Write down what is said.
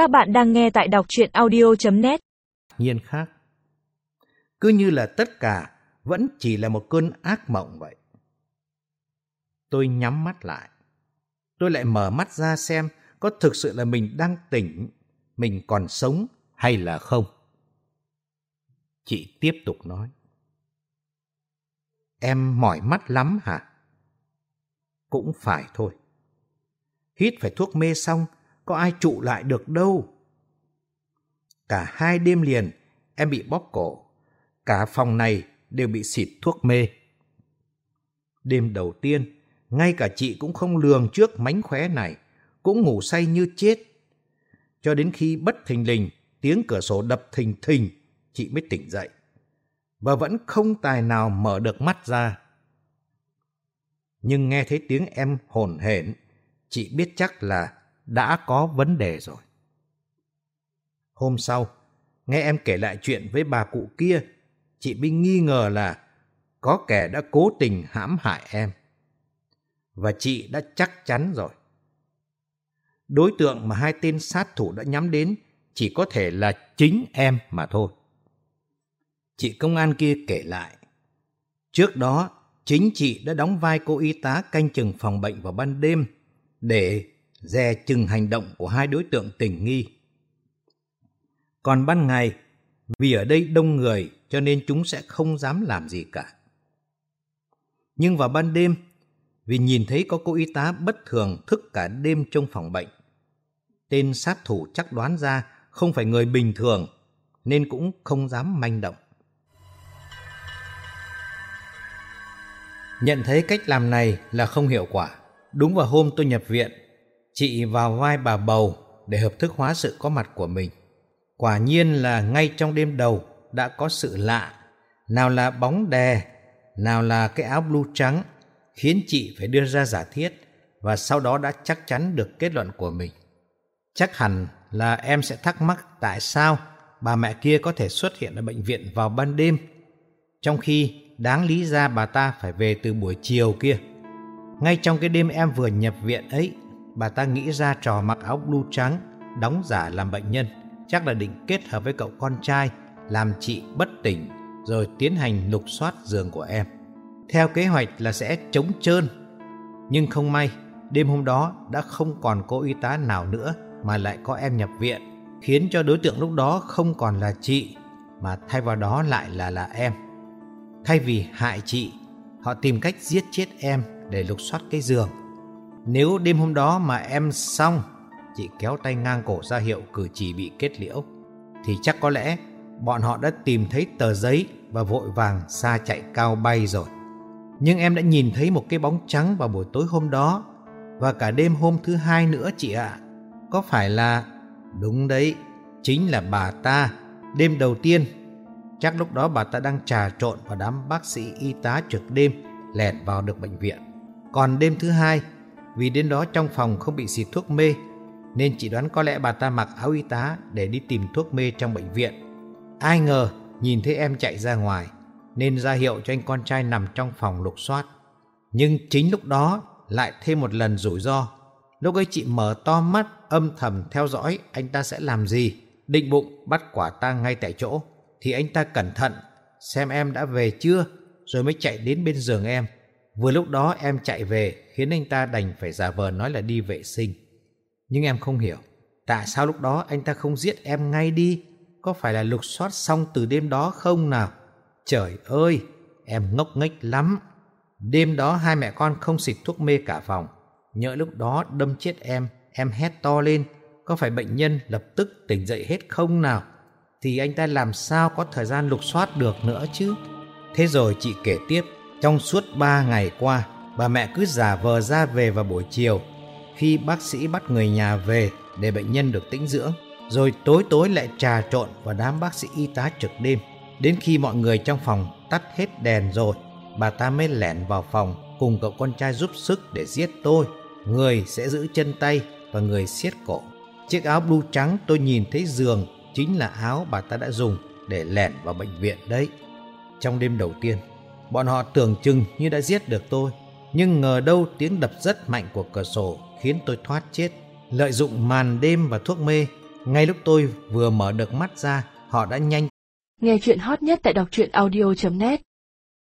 Các bạn đang nghe tại đọc chuyện audio.net nhiên khác. Cứ như là tất cả vẫn chỉ là một cơn ác mộng vậy. Tôi nhắm mắt lại. Tôi lại mở mắt ra xem có thực sự là mình đang tỉnh, mình còn sống hay là không. Chị tiếp tục nói. Em mỏi mắt lắm hả? Cũng phải thôi. Hít phải thuốc mê xong, có ai trụ lại được đâu. Cả hai đêm liền, em bị bóp cổ. Cả phòng này đều bị xịt thuốc mê. Đêm đầu tiên, ngay cả chị cũng không lường trước mánh khóe này, cũng ngủ say như chết. Cho đến khi bất thình lình, tiếng cửa sổ đập thình thình, chị mới tỉnh dậy. Và vẫn không tài nào mở được mắt ra. Nhưng nghe thấy tiếng em hồn hển, chị biết chắc là đã có vấn đề rồi. Hôm sau, nghe em kể lại chuyện với bà cụ kia, chị Binh nghi ngờ là có kẻ đã cố tình hãm hại em. Và chị đã chắc chắn rồi. Đối tượng mà hai tên sát thủ đã nhắm đến chỉ có thể là chính em mà thôi. Chị công an kia kể lại. Trước đó, chính chị đã đóng vai cô y tá canh chừng phòng bệnh vào ban đêm để dè chừng hành động của hai đối tượng tình nghi. Còn ban ngày, vì ở đây đông người cho nên chúng sẽ không dám làm gì cả. Nhưng vào ban đêm, vì nhìn thấy có cô y tá bất thường thức cả đêm trong phòng bệnh, tên sát thủ chắc đoán ra không phải người bình thường nên cũng không dám manh động. Nhận thấy cách làm này là không hiệu quả. Đúng vào hôm tôi nhập viện, chị vào vai bà bầu để hợp thức hóa sự có mặt của mình. Quả nhiên là ngay trong đêm đầu đã có sự lạ. Nào là bóng đè, nào là cái áo blue trắng, khiến chị phải đưa ra giả thiết và sau đó đã chắc chắn được kết luận của mình. Chắc hẳn là em sẽ thắc mắc tại sao bà mẹ kia có thể xuất hiện ở bệnh viện vào ban đêm, trong khi đáng lý ra bà ta phải về từ buổi chiều kia. Ngay trong cái đêm em vừa nhập viện ấy, bà ta nghĩ ra trò mặc áo blue trắng, đóng giả làm bệnh nhân, chắc là định kết hợp với cậu con trai làm chị bất tỉnh rồi tiến hành lục soát giường của em. Theo kế hoạch là sẽ chống trơn, nhưng không may, đêm hôm đó đã không còn cô y tá nào nữa mà lại có em nhập viện, khiến cho đối tượng lúc đó không còn là chị mà thay vào đó lại là là em. Thay vì hại chị, họ tìm cách giết chết em để lục soát cái giường. Nếu đêm hôm đó mà em xong, chị kéo tay ngang cổ ra hiệu cử chỉ bị kết liễu, thì chắc có lẽ bọn họ đã tìm thấy tờ giấy và vội vàng xa chạy cao bay rồi. Nhưng em đã nhìn thấy một cái bóng trắng vào buổi tối hôm đó và cả đêm hôm thứ hai nữa chị ạ. Có phải là... Đúng đấy, chính là bà ta. Đêm đầu tiên, chắc lúc đó bà ta đang trà trộn vào đám bác sĩ y tá trực đêm lẹt vào được bệnh viện. Còn đêm thứ hai, vì đến đó trong phòng không bị xịt thuốc mê, nên chị đoán có lẽ bà ta mặc áo y tá để đi tìm thuốc mê trong bệnh viện. Ai ngờ nhìn thấy em chạy ra ngoài, nên ra hiệu cho anh con trai nằm trong phòng lục soát. Nhưng chính lúc đó lại thêm một lần rủi ro. Lúc ấy chị mở to mắt âm thầm theo dõi anh ta sẽ làm gì, định bụng bắt quả tang ngay tại chỗ. Thì anh ta cẩn thận, xem em đã về chưa, rồi mới chạy đến bên giường em. Vừa lúc đó em chạy về khiến anh ta đành phải giả vờ nói là đi vệ sinh. Nhưng em không hiểu, tại sao lúc đó anh ta không giết em ngay đi? Có phải là lục soát xong từ đêm đó không nào? Trời ơi, em ngốc nghếch lắm. Đêm đó hai mẹ con không xịt thuốc mê cả phòng. Nhỡ lúc đó đâm chết em, em hét to lên. Có phải bệnh nhân lập tức tỉnh dậy hết không nào? Thì anh ta làm sao có thời gian lục soát được nữa chứ? Thế rồi chị kể tiếp, trong suốt ba ngày qua, bà mẹ cứ giả vờ ra về vào buổi chiều khi bác sĩ bắt người nhà về để bệnh nhân được tĩnh dưỡng, rồi tối tối lại trà trộn vào đám bác sĩ y tá trực đêm. Đến khi mọi người trong phòng tắt hết đèn rồi, bà ta mới lẻn vào phòng cùng cậu con trai giúp sức để giết tôi. Người sẽ giữ chân tay và người siết cổ. Chiếc áo blue trắng tôi nhìn thấy giường chính là áo bà ta đã dùng để lẻn vào bệnh viện đấy. Trong đêm đầu tiên, bọn họ tưởng chừng như đã giết được tôi. Nhưng ngờ đâu tiếng đập rất mạnh của cửa sổ khiến tôi thoát chết. Lợi dụng màn đêm và thuốc mê, Ngay lúc tôi vừa mở được mắt ra, họ đã nhanh Nghe chuyện hot nhất tại đọc truyện audio.net